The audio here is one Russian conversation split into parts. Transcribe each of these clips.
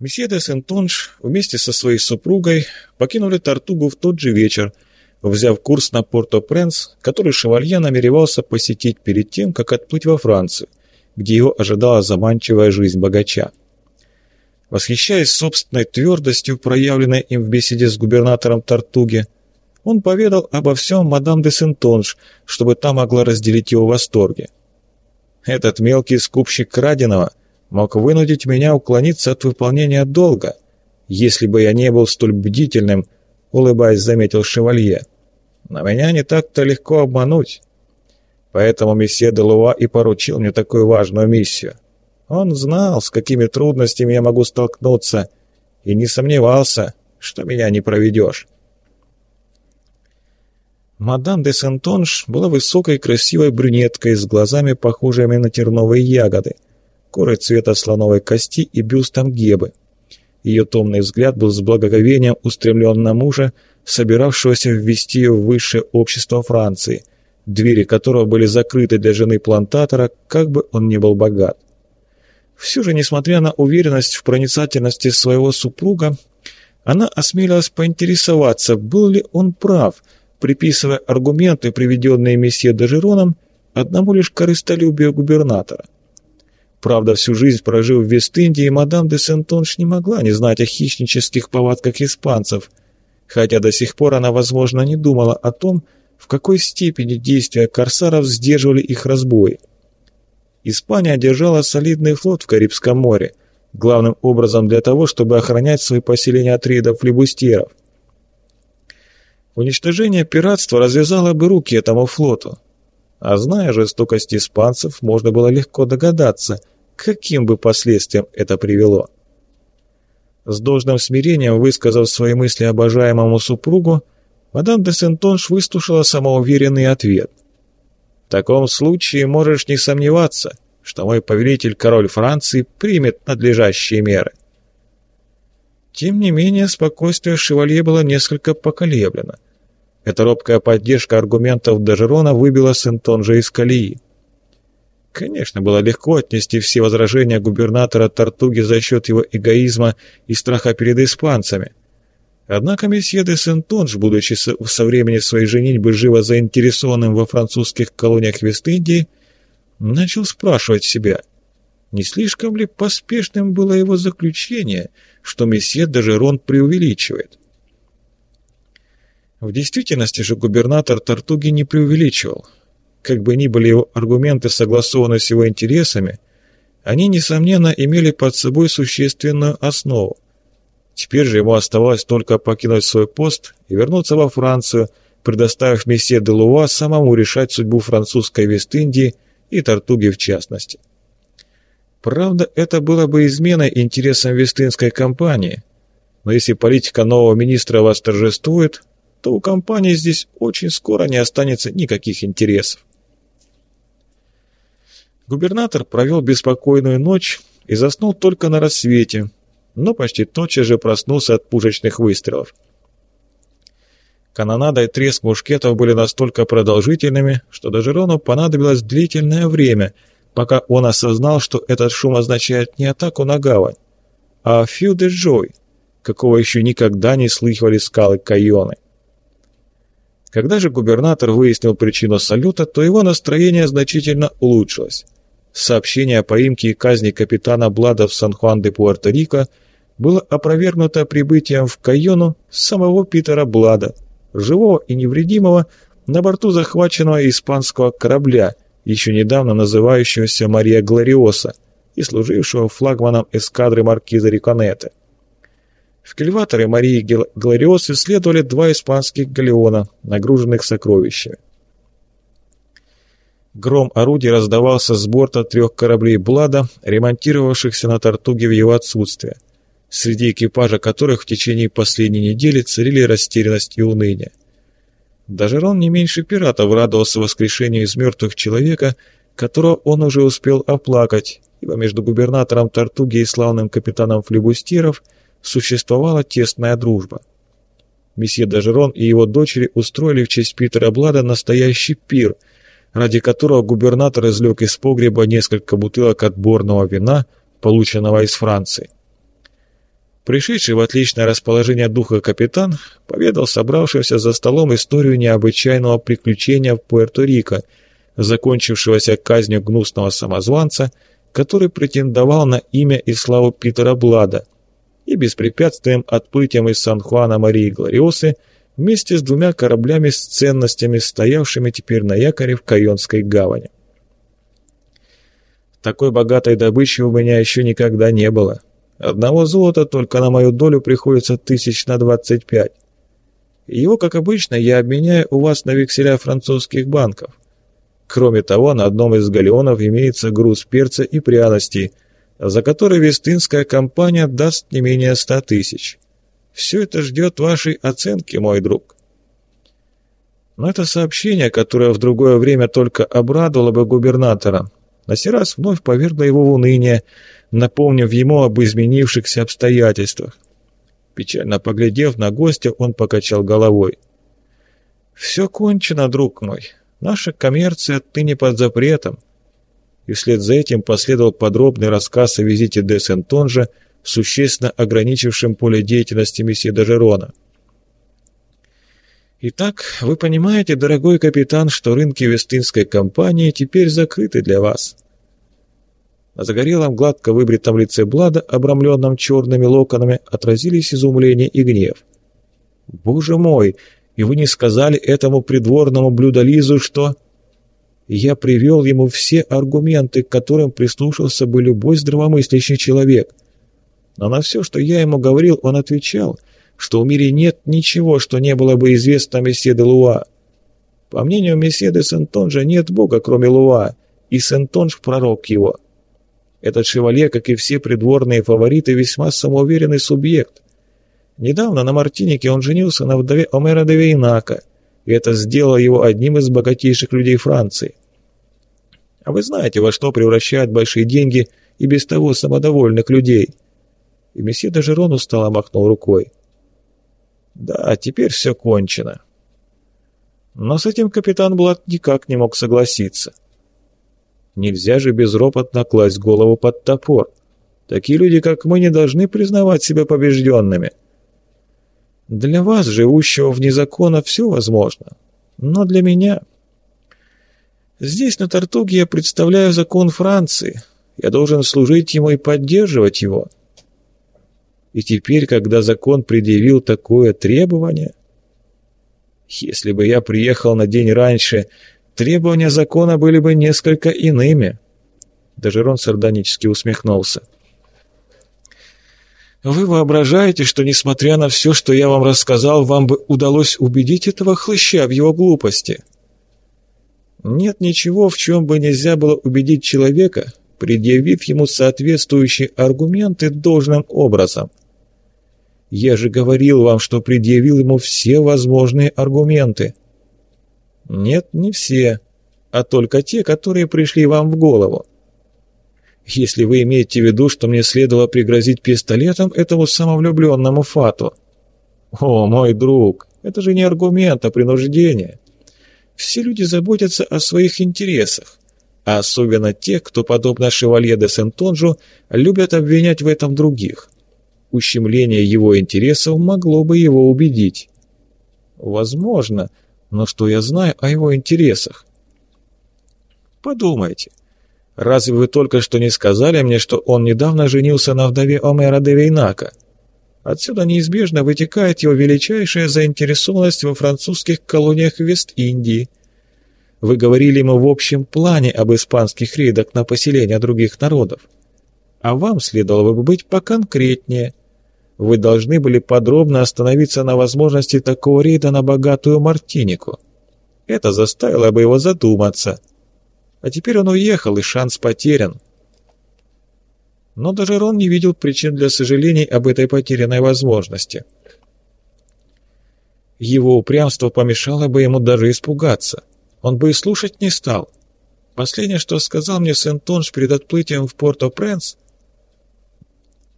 Месье де Сентонж вместе со своей супругой покинули Тартугу в тот же вечер, взяв курс на Порто-Пренс, который шевалье намеревался посетить перед тем, как отплыть во Францию, где его ожидала заманчивая жизнь богача. Восхищаясь собственной твердостью, проявленной им в беседе с губернатором Тартуги, он поведал обо всем мадам де Сентонж, чтобы та могла разделить его восторги. Этот мелкий скупщик краденого мог вынудить меня уклониться от выполнения долга, если бы я не был столь бдительным, улыбаясь, заметил шевалье. Но меня не так-то легко обмануть. Поэтому месье де Луа и поручил мне такую важную миссию. Он знал, с какими трудностями я могу столкнуться, и не сомневался, что меня не проведешь. Мадам де Сентонж была высокой красивой брюнеткой с глазами, похожими на терновые ягоды, корой цвета слоновой кости и бюстом Гебы. Ее томный взгляд был с благоговением устремлен на мужа, собиравшегося ввести ее в высшее общество Франции, двери которого были закрыты для жены плантатора, как бы он ни был богат. Все же, несмотря на уверенность в проницательности своего супруга, она осмелилась поинтересоваться, был ли он прав – приписывая аргументы, приведенные месье Дежероном, одному лишь корыстолюбию губернатора. Правда, всю жизнь прожив в Вест-Индии, мадам де Сентонш не могла не знать о хищнических повадках испанцев, хотя до сих пор она, возможно, не думала о том, в какой степени действия корсаров сдерживали их разбои. Испания держала солидный флот в Карибском море, главным образом для того, чтобы охранять свои поселения от рейдов флебустьеров. Уничтожение пиратства развязало бы руки этому флоту. А зная жестокость испанцев, можно было легко догадаться, каким бы последствиям это привело. С должным смирением высказав свои мысли обожаемому супругу, мадам де Сентонш выслушала самоуверенный ответ. «В таком случае можешь не сомневаться, что мой повелитель, король Франции, примет надлежащие меры». Тем не менее, спокойствие шевалье было несколько поколеблено. Эта робкая поддержка аргументов Дежерона выбила Сентонжа из колеи. Конечно, было легко отнести все возражения губернатора Тартуги за счет его эгоизма и страха перед испанцами. Однако месье де Сентонж, будучи со времени своей женитьбы живо заинтересованным во французских колониях Вест-Индии, начал спрашивать себя, не слишком ли поспешным было его заключение, что месье Дежерон преувеличивает. В действительности же губернатор Тартуги не преувеличивал. Как бы ни были его аргументы согласованы с его интересами, они, несомненно, имели под собой существенную основу. Теперь же ему оставалось только покинуть свой пост и вернуться во Францию, предоставив месье де Луа самому решать судьбу французской Вест-Индии и Тартуги в частности. Правда, это было бы изменой интересам Вестынской компании, но если политика нового министра восторжествует, то у компании здесь очень скоро не останется никаких интересов. Губернатор провел беспокойную ночь и заснул только на рассвете, но почти тотчас же проснулся от пушечных выстрелов. Канонада и треск мушкетов были настолько продолжительными, что даже Рону понадобилось длительное время, пока он осознал, что этот шум означает не атаку на гавань, а «фью де джой», какого еще никогда не слыхивали скалы Кайоны. Когда же губернатор выяснил причину салюта, то его настроение значительно улучшилось. Сообщение о поимке и казни капитана Блада в Сан-Хуан-де-Пуэрто-Рико было опровергнуто прибытием в Кайону самого Питера Блада, живого и невредимого, на борту захваченного испанского корабля, еще недавно называющегося Мария Глориоса и служившего флагманом эскадры маркиза Риконете. В кильваторе Марии Глориосы следовали два испанских галеона, нагруженных сокровищами. Гром орудий раздавался с борта трех кораблей Блада, ремонтировавшихся на Тартуге в его отсутствие, среди экипажа которых в течение последней недели царили растерянность и уныние. Даже Рон не меньше пиратов радовался воскрешению из мертвых человека, которого он уже успел оплакать, ибо между губернатором Тартуги и славным капитаном флебустьеров – существовала тесная дружба. Месье Дажерон и его дочери устроили в честь Питера Блада настоящий пир, ради которого губернатор извлек из погреба несколько бутылок отборного вина, полученного из Франции. Пришедший в отличное расположение духа капитан поведал собравшимся за столом историю необычайного приключения в Пуэрто-Рико, закончившегося казнью гнусного самозванца, который претендовал на имя и славу Питера Блада, и беспрепятственным отплытием из Сан-Хуана Марии Глориосы вместе с двумя кораблями с ценностями, стоявшими теперь на якоре в Кайонской гавани. Такой богатой добычи у меня еще никогда не было. Одного золота только на мою долю приходится тысяч на двадцать пять. Его, как обычно, я обменяю у вас на векселя французских банков. Кроме того, на одном из галеонов имеется груз перца и пряностей, за который Вестынская компания даст не менее ста тысяч. Все это ждет вашей оценки, мой друг. Но это сообщение, которое в другое время только обрадовало бы губернатора, на сей раз вновь повергло его в уныние, напомнив ему об изменившихся обстоятельствах. Печально поглядев на гостя, он покачал головой. «Все кончено, друг мой. Наша коммерция отныне под запретом». И вслед за этим последовал подробный рассказ о визите де Сентонжа, существенно ограничившем поле деятельности месье Дажерона. Итак, вы понимаете, дорогой капитан, что рынки Вестынской компании теперь закрыты для вас. На загорелом, гладко выбритом лице Блада, обрамленном черными локонами, отразились изумление и гнев. «Боже мой! И вы не сказали этому придворному блюдолизу, что...» Я привел ему все аргументы, к которым прислушался бы любой здравомыслящий человек. Но на все, что я ему говорил, он отвечал, что в мире нет ничего, что не было бы известно месье де Луа. По мнению месье де Сентонжа, нет Бога, кроме Луа, и Сентонж – пророк его. Этот шевалье, как и все придворные фавориты, весьма самоуверенный субъект. Недавно на Мартинике он женился на вдове Омера де Вейнака, и это сделало его одним из богатейших людей Франции. А вы знаете, во что превращают большие деньги и без того самодовольных людей. И месье Дежерон устало махнул рукой. Да, теперь все кончено. Но с этим капитан Блад никак не мог согласиться. Нельзя же безропотно класть голову под топор. Такие люди, как мы, не должны признавать себя побежденными. Для вас, живущего вне закона, все возможно. Но для меня... Здесь, на Тартуге, я представляю закон Франции. Я должен служить ему и поддерживать его. И теперь, когда закон предъявил такое требование... Если бы я приехал на день раньше, требования закона были бы несколько иными. Дежерон сардонически усмехнулся. Вы воображаете, что, несмотря на все, что я вам рассказал, вам бы удалось убедить этого хлыща в его глупости? Нет ничего, в чем бы нельзя было убедить человека, предъявив ему соответствующие аргументы должным образом. Я же говорил вам, что предъявил ему все возможные аргументы. Нет, не все, а только те, которые пришли вам в голову. Если вы имеете в виду, что мне следовало пригрозить пистолетом этому самовлюбленному фату. О, мой друг, это же не аргумент, а принуждение. Все люди заботятся о своих интересах, а особенно те, кто, подобно шевалье де Сентонжу, любят обвинять в этом других. Ущемление его интересов могло бы его убедить. Возможно, но что я знаю о его интересах? Подумайте. Разве вы только что не сказали мне, что он недавно женился на вдове Омера де Вейнака? Отсюда неизбежно вытекает его величайшая заинтересованность во французских колониях Вест-Индии. Вы говорили ему в общем плане об испанских рейдах на поселения других народов. А вам следовало бы быть поконкретнее. Вы должны были подробно остановиться на возможности такого рейда на богатую Мартинику. Это заставило бы его задуматься. А теперь он уехал, и шанс потерян. Но даже Рон не видел причин для сожалений об этой потерянной возможности. Его упрямство помешало бы ему даже испугаться. Он бы и слушать не стал. Последнее, что сказал мне Сентонж перед отплытием в Порто-Пренс...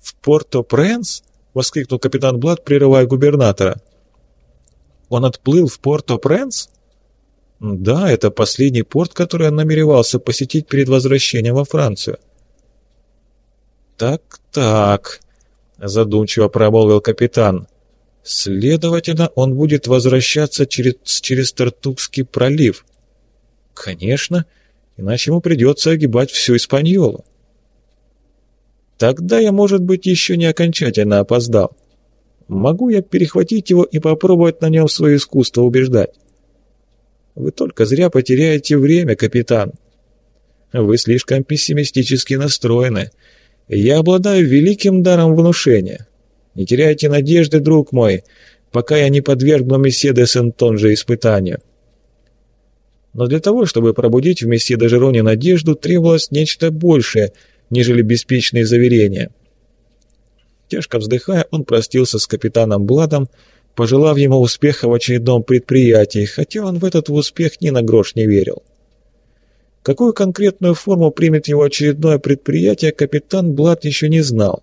«В Порто-Пренс?» — воскликнул капитан Блад, прерывая губернатора. «Он отплыл в Порто-Пренс?» «Да, это последний порт, который он намеревался посетить перед возвращением во Францию». «Так-так. задумчиво промолвил капитан. Следовательно, он будет возвращаться через, через Тартукский пролив. Конечно, иначе ему придется огибать всю Испаньолу. Тогда я, может быть, еще не окончательно опоздал. Могу я перехватить его и попробовать на нем свое искусство убеждать? Вы только зря потеряете время, капитан. Вы слишком пессимистически настроены. Я обладаю великим даром внушения. Не теряйте надежды, друг мой, пока я не подвергну месье де Сентон же испытанию. Но для того, чтобы пробудить в месье де Жероне надежду, требовалось нечто большее, нежели беспечные заверения. Тяжко вздыхая, он простился с капитаном Бладом, пожелав ему успеха в очередном предприятии, хотя он в этот успех ни на грош не верил. Какую конкретную форму примет его очередное предприятие, капитан Блад еще не знал,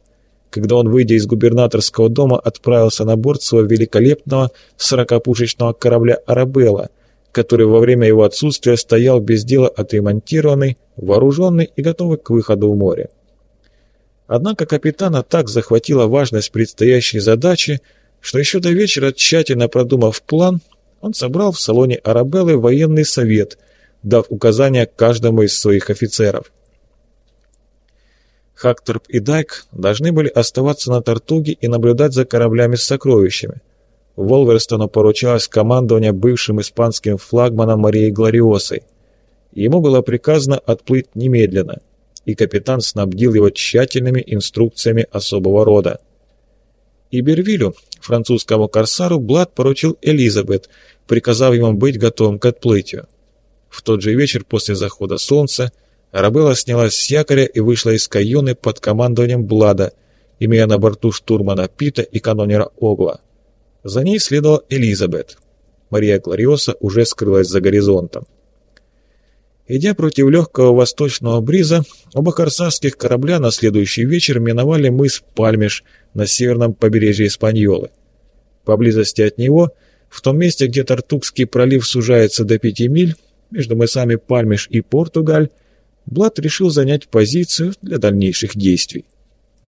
когда он, выйдя из губернаторского дома, отправился на борт своего великолепного сорокопушечного корабля «Арабелла», который во время его отсутствия стоял без дела отремонтированный, вооруженный и готовый к выходу в море. Однако капитана так захватила важность предстоящей задачи, что еще до вечера, тщательно продумав план, он собрал в салоне «Арабеллы» военный совет, дав указания каждому из своих офицеров. Хакторп и Дайк должны были оставаться на Тартуге и наблюдать за кораблями с сокровищами. Волверстону поручалось командование бывшим испанским флагманом Марией Глориосой. Ему было приказано отплыть немедленно, и капитан снабдил его тщательными инструкциями особого рода. Ибервилю, французскому корсару, Блад поручил Элизабет, приказав ему быть готовым к отплытию. В тот же вечер после захода солнца Арабелла снялась с якоря и вышла из каюны под командованием Блада, имея на борту штурмана Пита и канонера Огла. За ней следовала Элизабет. Мария Клариоса уже скрылась за горизонтом. Идя против легкого восточного бриза, оба корсарских корабля на следующий вечер миновали мыс Пальмеш на северном побережье Испаньолы. Поблизости от него, в том месте, где Тартукский пролив сужается до пяти миль, между мысами Пальмеш и Португаль, Блад решил занять позицию для дальнейших действий.